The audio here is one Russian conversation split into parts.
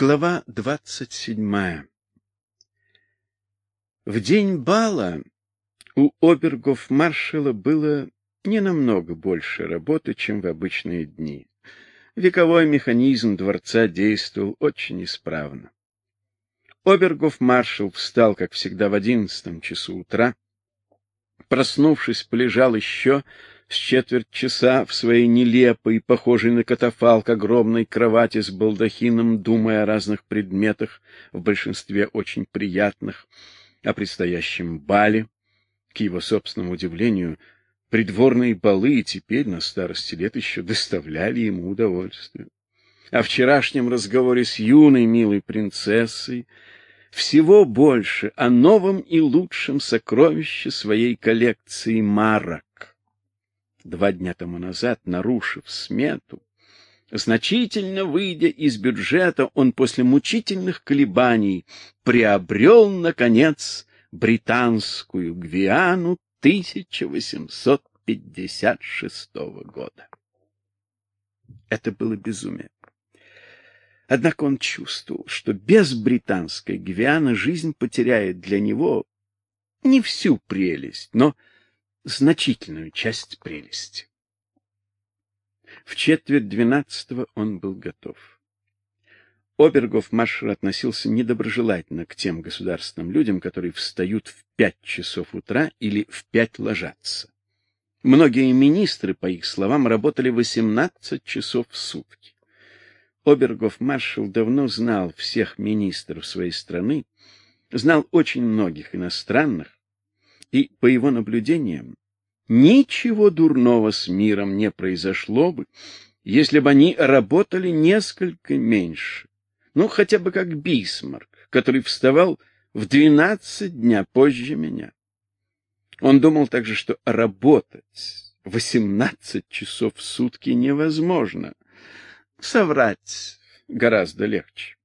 Глава двадцать седьмая. В день бала у обергов-маршала было не намного больше работы, чем в обычные дни. Вековой механизм дворца действовал очень исправно. Обергов-маршал встал, как всегда, в одиннадцатом часу утра. Проснувшись, полежал еще с четверть часа в своей нелепой, похожей на катафалк огромной кровати с балдахином, думая о разных предметах, в большинстве очень приятных, о предстоящем бале. К его собственному удивлению, придворные балы теперь на старости лет еще доставляли ему удовольствие. О вчерашнем разговоре с юной милой принцессой, всего больше о новом и лучшем сокровище своей коллекции марок два дня тому назад, нарушив смету, значительно выйдя из бюджета, он после мучительных колебаний приобрел наконец британскую Гвиану 1856 года. Это было безумие. Однако он чувствовал, что без британской Гвианы жизнь потеряет для него не всю прелесть, но значительную часть прелести. В четверть двенадцатого он был готов. Обергов маршал относился недоброжелательно к тем государственным людям, которые встают в пять часов утра или в пять ложатся. Многие министры, по их словам, работали восемнадцать часов в сутки. Обергов маршал давно знал всех министров своей страны, знал очень многих иностранных, и, по его наблюдениям, ничего дурного с миром не произошло бы, если бы они работали несколько меньше. Ну, хотя бы как Бисмарк, который вставал в двенадцать дня позже меня. Он думал также, что работать восемнадцать часов в сутки невозможно. Соврать гораздо легче.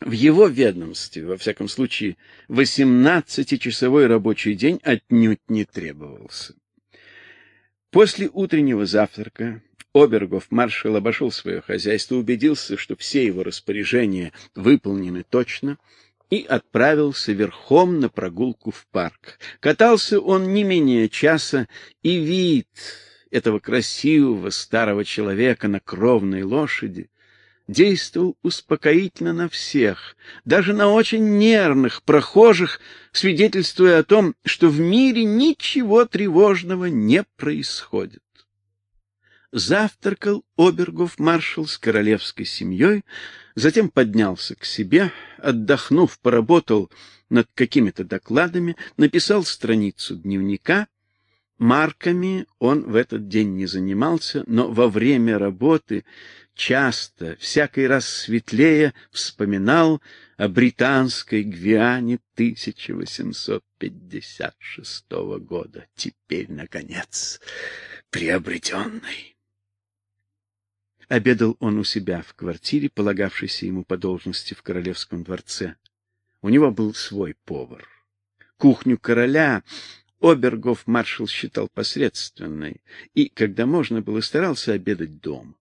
В его ведомстве, во всяком случае, восемнадцатичасовой рабочий день отнюдь не требовался. После утреннего завтрака Обергов маршал обошел свое хозяйство, убедился, что все его распоряжения выполнены точно, и отправился верхом на прогулку в парк. Катался он не менее часа, и вид этого красивого старого человека на кровной лошади действовал успокоительно на всех, даже на очень нервных прохожих, свидетельствуя о том, что в мире ничего тревожного не происходит. Завтракал Обергов маршал с королевской семьей, затем поднялся к себе, отдохнув, поработал над какими-то докладами, написал страницу дневника Марками он в этот день не занимался, но во время работы часто, всякий раз светлее, вспоминал о британской Гвиане 1856 года, теперь, наконец, приобретенной. Обедал он у себя в квартире, полагавшейся ему по должности в королевском дворце. У него был свой повар. Кухню короля Обергов маршал считал посредственной и, когда можно было, старался обедать дома.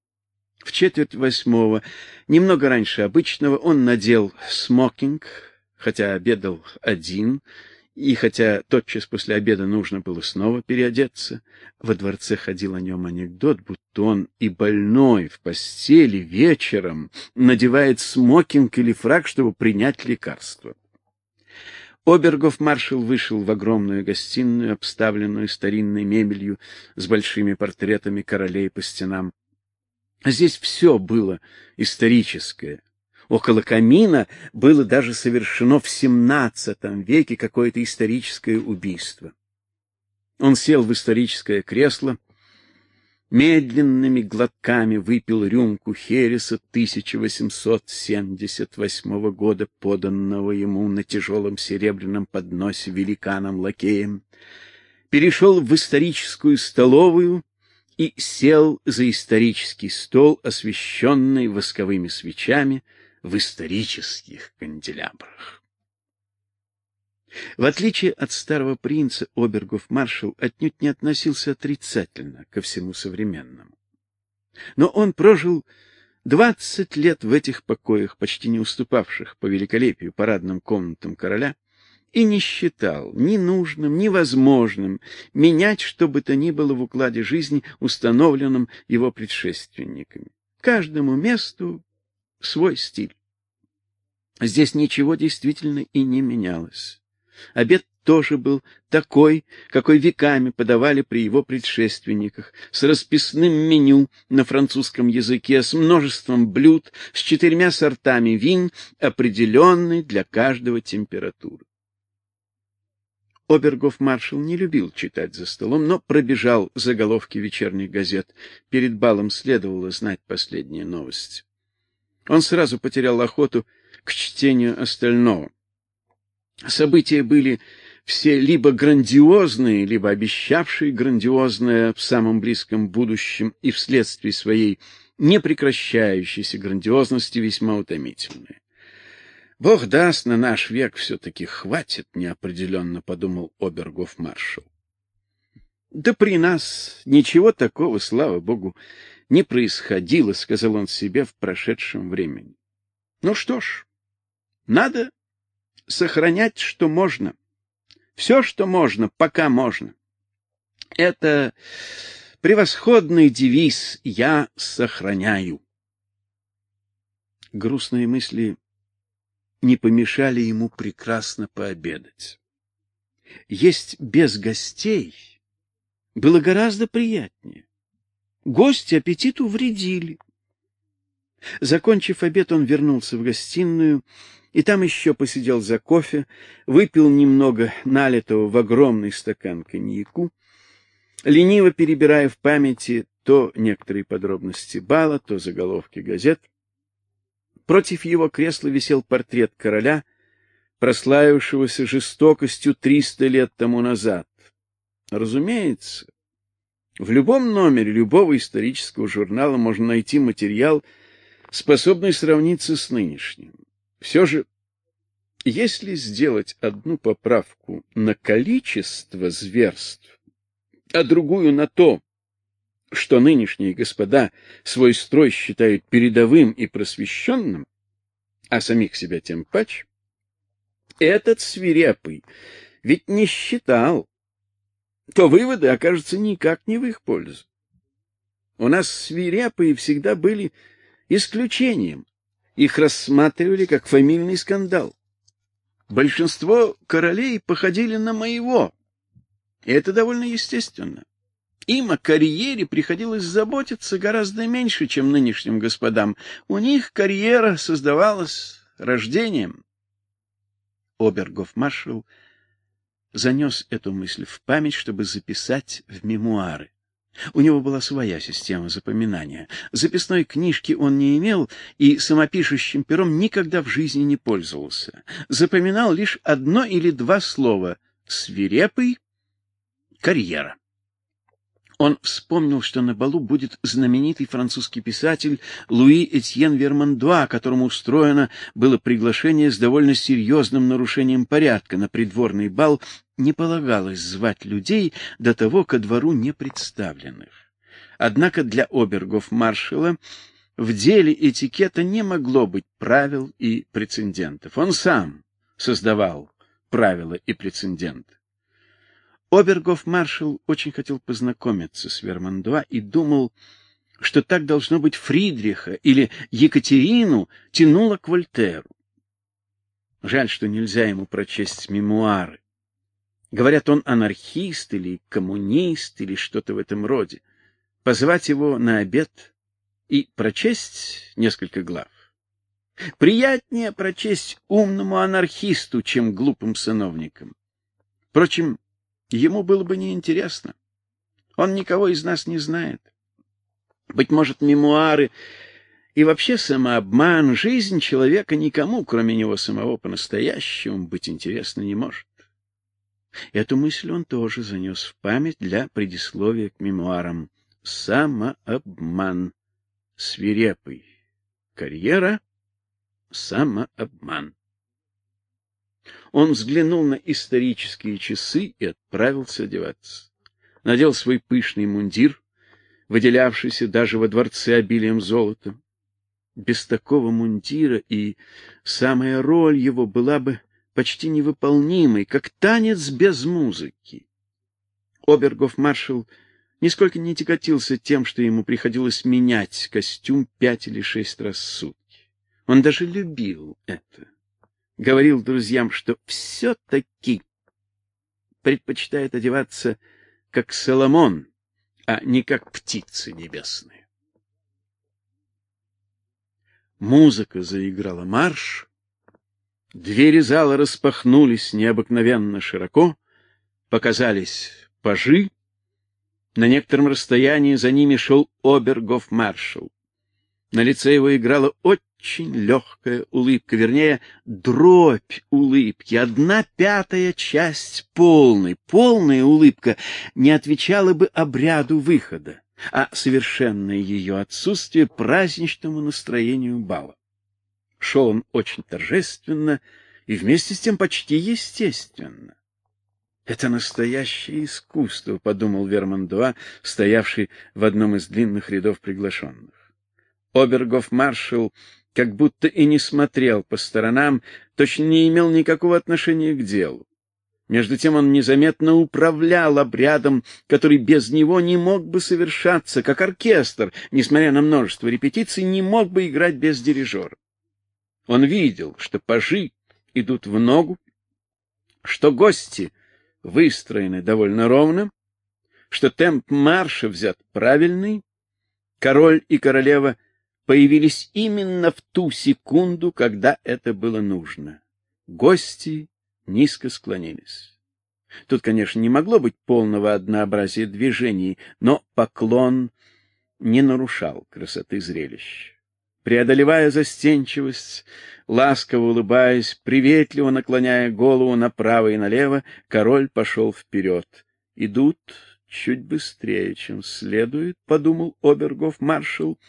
В четверть восьмого, немного раньше обычного, он надел смокинг, хотя обедал один, и хотя тотчас после обеда нужно было снова переодеться, во дворце ходил о нем анекдот, будто он и больной в постели вечером надевает смокинг или фрак, чтобы принять лекарство. Обергов маршал вышел в огромную гостиную, обставленную старинной мебелью с большими портретами королей по стенам. Здесь все было историческое. Около камина было даже совершено в XVII веке какое-то историческое убийство. Он сел в историческое кресло, медленными глотками выпил рюмку хереса 1878 года, поданного ему на тяжелом серебряном подносе великаном-лакеем, перешел в историческую столовую и сел за исторический стол, освещенный восковыми свечами в исторических канделябрах. В отличие от старого принца, Обергов-маршал отнюдь не относился отрицательно ко всему современному. Но он прожил Двадцать лет в этих покоях, почти не уступавших по великолепию парадным комнатам короля, и не считал ни нужным, ни возможным менять что бы то ни было в укладе жизни, установленном его предшественниками. Каждому месту свой стиль. Здесь ничего действительно и не менялось. Обед тоже был такой, какой веками подавали при его предшественниках, с расписным меню на французском языке, с множеством блюд, с четырьмя сортами вин, определенной для каждого температуры. Обергов-маршал не любил читать за столом, но пробежал заголовки вечерних газет. Перед балом следовало знать последние новости. Он сразу потерял охоту к чтению остального. События были все либо грандиозные, либо обещавшие грандиозное в самом близком будущем и вследствие своей непрекращающейся грандиозности весьма утомительные. Бог даст, на наш век все таки хватит, неопределенно подумал обергов-маршал. Да при нас ничего такого, слава богу, не происходило, сказал он себе в прошедшем времени. Ну что ж, надо сохранять, что можно. Все, что можно, пока можно. Это превосходный девиз «Я сохраняю». Грустные мысли не помешали ему прекрасно пообедать. Есть без гостей было гораздо приятнее. Гости аппетиту вредили. Закончив обед, он вернулся в гостиную и там еще посидел за кофе, выпил немного налитого в огромный стакан коньяку, лениво перебирая в памяти то некоторые подробности бала, то заголовки газет. Против его кресла висел портрет короля, прославившегося жестокостью триста лет тому назад. Разумеется, в любом номере любого исторического журнала можно найти материал, способный сравниться с нынешним. Все же, если сделать одну поправку на количество зверств, а другую на то, что нынешние господа свой строй считают передовым и просвещенным, а самих себя тем паче, этот свирепый ведь не считал, то выводы окажутся никак не в их пользу. У нас свирепые всегда были исключением, их рассматривали как фамильный скандал. Большинство королей походили на моего. И это довольно естественно. Им о карьере приходилось заботиться гораздо меньше, чем нынешним господам. У них карьера создавалась рождением. Обергов-маршал занес эту мысль в память, чтобы записать в мемуары. У него была своя система запоминания. Записной книжки он не имел и самопишущим пером никогда в жизни не пользовался. Запоминал лишь одно или два слова: свирепый, карьера. Он вспомнил, что на балу будет знаменитый французский писатель Луи Этьен Вермандуа, которому устроено было приглашение с довольно серьезным нарушением порядка на придворный бал, не полагалось звать людей до того ко двору не представленных. Однако для обергов маршала в деле этикета не могло быть правил и прецедентов. Он сам создавал правила и прецеденты. Обергов-маршал очень хотел познакомиться с Вермандуа и думал, что так должно быть Фридриха или Екатерину тянуло к Вольтеру. Жаль, что нельзя ему прочесть мемуары. Говорят, он анархист или коммунист или что-то в этом роде. Позвать его на обед и прочесть несколько глав. Приятнее прочесть умному анархисту, чем глупым сановникам. Впрочем, Ему было бы неинтересно. Он никого из нас не знает. Быть может, мемуары и вообще самообман, жизнь человека никому, кроме него самого по-настоящему, быть интересно не может. Эту мысль он тоже занес в память для предисловия к мемуарам. Самообман. Свирепый. Карьера. Самообман. Он взглянул на исторические часы и отправился одеваться. Надел свой пышный мундир, выделявшийся даже во дворце обилием золота. без такого мундира, и самая роль его была бы почти невыполнимой, как танец без музыки. Обергов-маршал нисколько не тяготился тем, что ему приходилось менять костюм пять или шесть раз в сутки. Он даже любил это. Говорил друзьям, что все-таки предпочитает одеваться как Соломон, а не как птицы небесные. Музыка заиграла марш, двери зала распахнулись необыкновенно широко, показались пажи, на некотором расстоянии за ними шел обергов-маршал. На лице его играла очень легкая улыбка, вернее, дробь улыбки, одна пятая часть полной. Полная улыбка не отвечала бы обряду выхода, а совершенное ее отсутствие праздничному настроению бала. Шел он очень торжественно и вместе с тем почти естественно. Это настоящее искусство, подумал Верман-2, стоявший в одном из длинных рядов приглашенных. Обергов-маршал как будто и не смотрел по сторонам, точно не имел никакого отношения к делу. Между тем он незаметно управлял обрядом, который без него не мог бы совершаться, как оркестр, несмотря на множество репетиций, не мог бы играть без дирижера. Он видел, что пажи идут в ногу, что гости выстроены довольно ровно, что темп марша взят правильный, король и королева появились именно в ту секунду, когда это было нужно. Гости низко склонились. Тут, конечно, не могло быть полного однообразия движений, но поклон не нарушал красоты зрелища. Преодолевая застенчивость, ласково улыбаясь, приветливо наклоняя голову направо и налево, король пошел вперед. Идут чуть быстрее, чем следует, подумал обергов-маршал,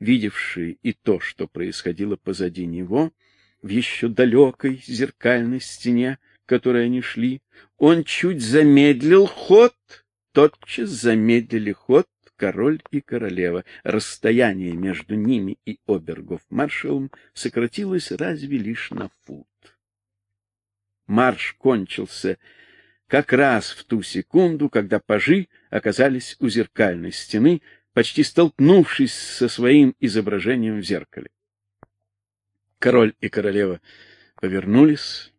видевший и то, что происходило позади него, в еще далекой зеркальной стене, к которой они шли. Он чуть замедлил ход, тотчас замедлили ход король и королева. Расстояние между ними и обергов-маршалом сократилось разве лишь на фут. Марш кончился как раз в ту секунду, когда пажи оказались у зеркальной стены, почти столкнувшись со своим изображением в зеркале. Король и королева повернулись,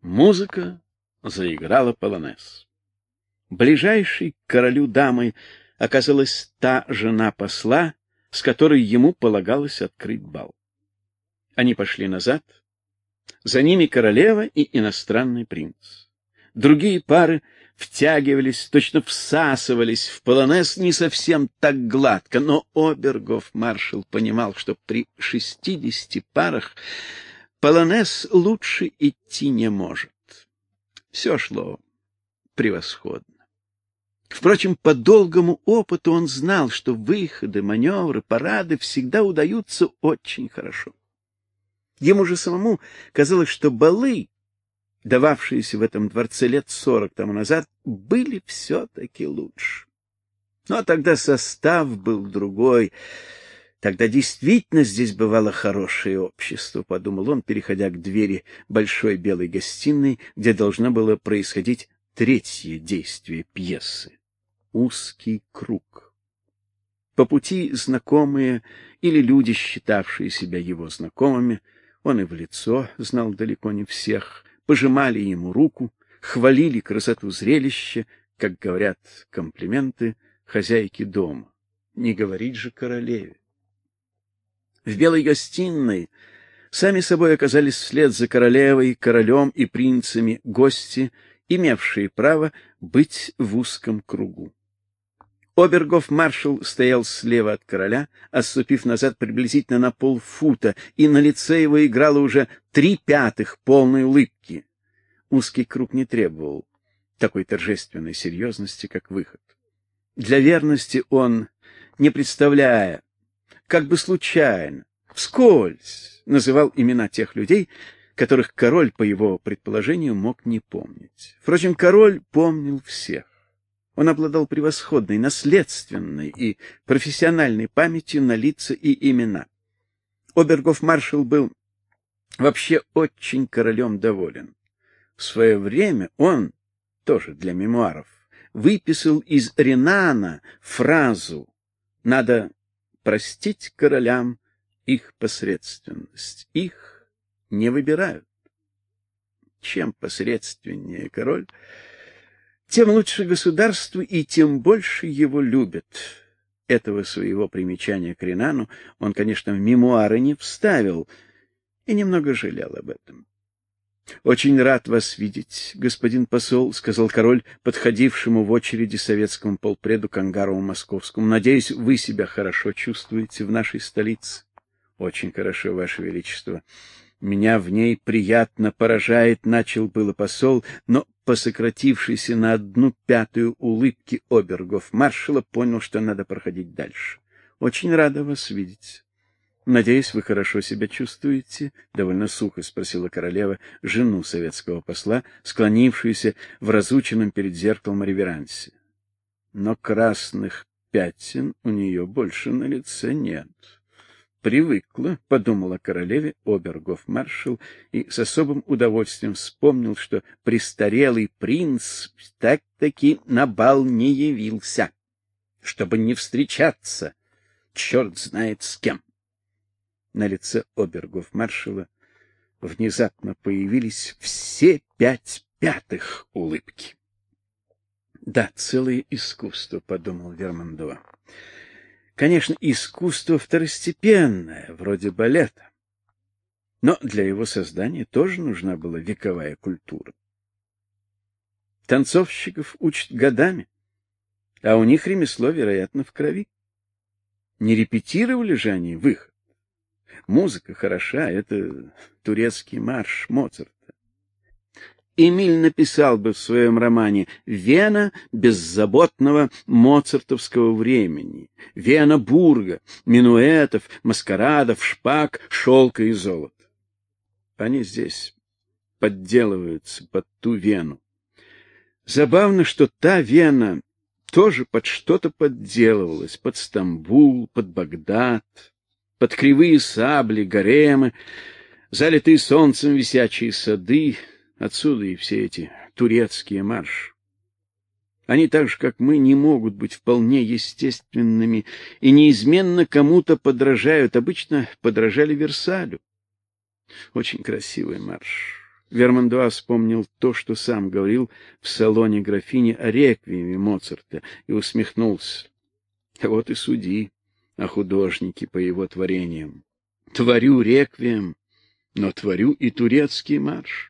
музыка заиграла полонез. Ближайшей к королю дамой оказалась та жена посла, с которой ему полагалось открыть бал. Они пошли назад, за ними королева и иностранный принц. Другие пары втягивались, точно всасывались в полонез не совсем так гладко, но Обергов маршал понимал, что при шестидесяти парах полонез лучше идти не может. Все шло превосходно. Впрочем, по долгому опыту он знал, что выходы, маневры, парады всегда удаются очень хорошо. Ему же самому казалось, что балы, дававшиеся в этом дворце лет сорок тому назад, были все-таки лучше. Но тогда состав был другой. Тогда действительно здесь бывало хорошее общество, подумал он, переходя к двери большой белой гостиной, где должно было происходить третье действие пьесы узкий круг. По пути знакомые или люди, считавшие себя его знакомыми, он и в лицо знал далеко не всех, пожимали ему руку, хвалили красоту зрелища, как говорят комплименты хозяйки дома. Не говорить же королеве. В белой гостиной сами собой оказались вслед за королевой, королем и принцами гости, имевшие право быть в узком кругу. Обергов-маршал стоял слева от короля, отступив назад приблизительно на полфута, и на лице его играло уже три пятых полной улыбки. Узкий круг не требовал такой торжественной серьезности, как выход. Для верности он, не представляя, как бы случайно, вскользь называл имена тех людей, которых король, по его предположению, мог не помнить. Впрочем, король помнил всех. Он обладал превосходной наследственной и профессиональной памятью на лица и имена. Обергов-маршал был вообще очень королем доволен. В свое время он, тоже для мемуаров, выписал из Ренана фразу «Надо простить королям их посредственность. Их не выбирают. Чем посредственнее король, тем лучше государству и тем больше его любят. Этого своего примечания к Ренану он, конечно, в мемуары не вставил и немного жалел об этом. Очень рад вас видеть, господин посол, сказал король подходившему в очереди советскому полпреду Кангарову Московскому. Надеюсь, вы себя хорошо чувствуете в нашей столице. Очень хорошо, ваше величество. Меня в ней приятно поражает, начал было посол, но по сократившейся на одну пятую улыбке обергов маршала понял, что надо проходить дальше. Очень рада вас видеть. Надеюсь, вы хорошо себя чувствуете, довольно сухо спросила королева жену советского посла, склонившуюся в разученном перед зеркалом реверансе. Но красных пятен у нее больше на лице нет. Привыкла, подумала королеве обергов-маршал и с особым удовольствием вспомнил, что престарелый принц так-таки на бал не явился, чтобы не встречаться, черт знает с кем. На лице обергов-маршала внезапно появились все пять пятых улыбки. Да, целое искусство, подумал Вермандуа. Конечно, искусство второстепенное, вроде балета. Но для его создания тоже нужна была вековая культура. Танцовщиков учат годами, а у них ремесло, вероятно, в крови. Не репетировали же они выход. Музыка хороша, это турецкий марш Моцарта. Эмиль написал бы в своем романе Вена беззаботного моцартовского времени, Вена бурга, минуэтов, маскарадов, шпаг, шелка и золота. Они здесь подделываются под ту Вену. Забавно, что та Вена тоже под что-то подделывалась, под Стамбул, под Багдад, под кривые сабли, гаремы, залитые солнцем висячие сады, отсюда и все эти турецкие марши. Они так же, как мы, не могут быть вполне естественными и неизменно кому-то подражают, обычно подражали Версалю. Очень красивый марш. Вермандуа вспомнил то, что сам говорил в салоне графини о реквиеме Моцарта и усмехнулся. Вот и суди а художники по его творениям. Творю реквием, но творю и турецкий марш.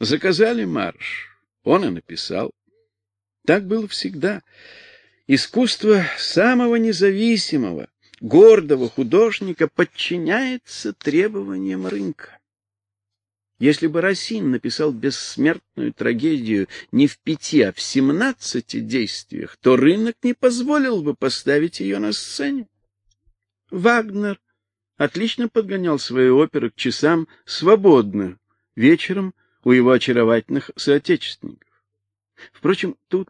Заказали марш, он и написал. Так было всегда. Искусство самого независимого, гордого художника подчиняется требованиям рынка. Если бы Расин написал бессмертную трагедию не в пяти, а в семнадцати действиях, то рынок не позволил бы поставить ее на сцене. Вагнер отлично подгонял свои оперы к часам свободно, вечером у его очаровательных соотечественников. Впрочем, тут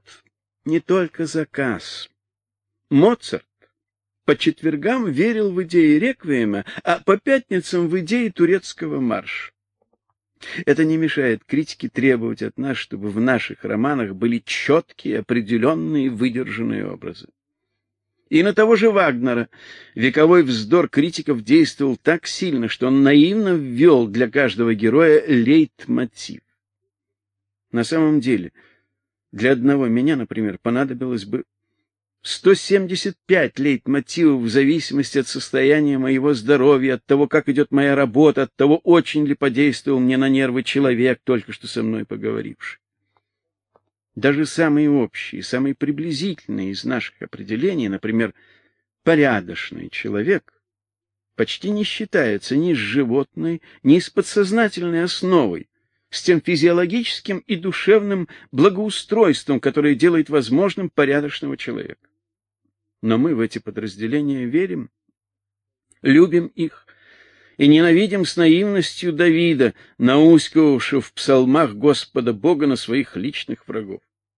не только заказ. Моцарт по четвергам верил в идеи реквиема, а по пятницам в идеи турецкого марша. Это не мешает критике требовать от нас, чтобы в наших романах были четкие, определенные, выдержанные образы. И на того же Вагнера вековой вздор критиков действовал так сильно, что он наивно ввел для каждого героя лейтмотив. На самом деле, для одного меня, например, понадобилось бы 175 лейтмотивов в зависимости от состояния моего здоровья, от того, как идет моя работа, от того, очень ли подействовал мне на нервы человек, только что со мной поговоривший. Даже самые общие, самые приблизительные из наших определений, например, порядочный человек, почти не считается ни с животной, ни с подсознательной основой, с тем физиологическим и душевным благоустройством, которое делает возможным порядочного человека. Но мы в эти подразделения верим, любим их и ненавидим с наивностью Давида, науськивавшего в псалмах Господа Бога на своих личных врагов.